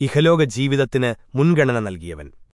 ഇഹലോക ജീവിതത്തിന് മുൻഗണന നൽകിയവൻ.